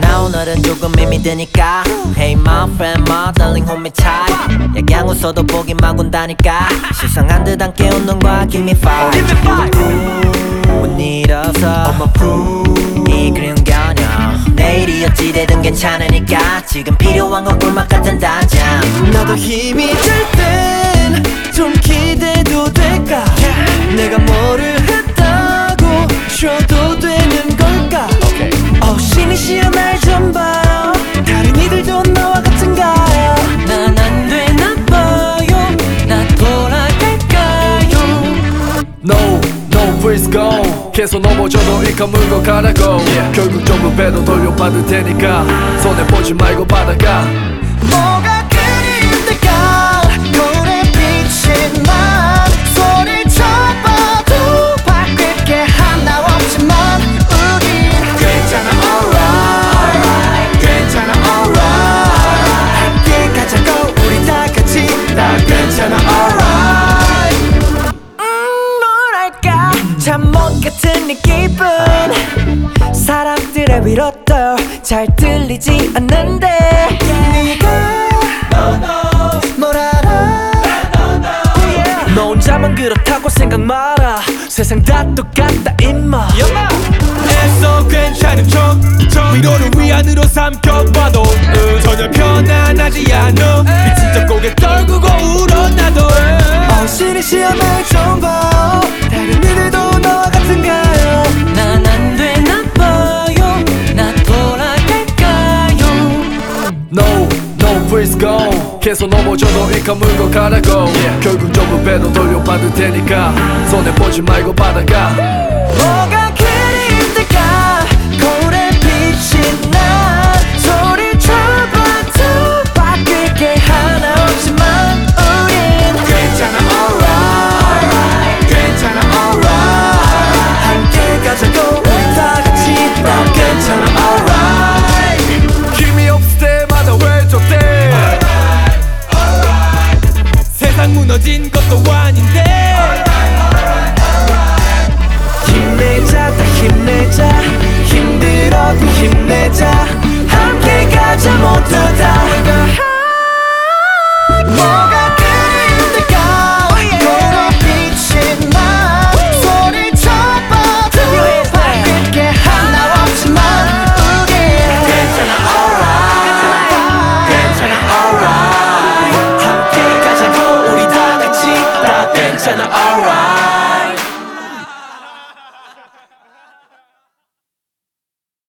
마음이 드니까. Hey my friend my darling hold me tight. 약양 웃어도 보기 막 온다니까. 시상한 듯 함께 웃는 거야 Give me five. 못 일어서 I'm a proof 이 그리운 겨녀. 내일이 어찌 되든 괜찮으니까. 지금 필요한 건 꿀맛 같은 단장 나도 힘이 들 계속 넘어져도 이 감물고 가라고. 결국 전부 배로 돌려받을 테니까 손해 보지 말고 받아가. 뭐가 이 기분. 사람들의 위로도 잘 들리지 않는데. 네가 뭘 알아 너 혼자만 그렇다고 생각 마라. 세상 다 똑같다 임마. 애써 괜찮은 척 위로를 위안으로 삼켜 go 계속 넘어져도 이 감물고 가라고 결국 전부 배로 돌려받을 테니까 손해보지 말고 받아가 내자